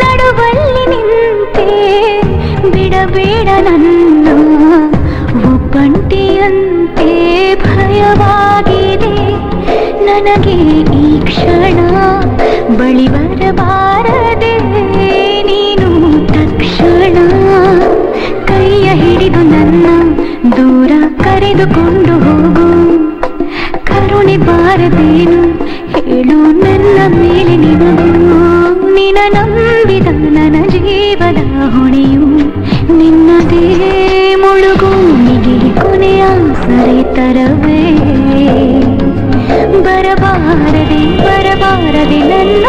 ನಡುವಲ್ಲಿ ನಿಂತೆ ಬಿಡಬೇಡ ನನ್ನ ಒಬ್ಬಂಟಿಯಂತೆ ಭಯವಾಗಿದೆ. ನನಗೆ ಈ ಕ್ಷಣ ಬಳಿ ಬರಬಾರದೆ. ನೀನು ತಕ್ಷಣ ಕೈಯ ಹಿಡಿದು ನನ್ನ ದೂರ ಕರೆದುಕೊಂಡು ಹೋಗು. ಕರುಣೆ ಬಾರದೇನು ಹೇಳು ನನ್ನ ಜೀವದ ಹೊಣೆಯು ನಿನ್ನದೇ ಮುಳುಗು ನಿಗೆ ಕೊನೆಯ ಸರಿತರವೇ ಬರಬಾರದೆ ಬರಬಾರದೆ ನನ್ನೊಲ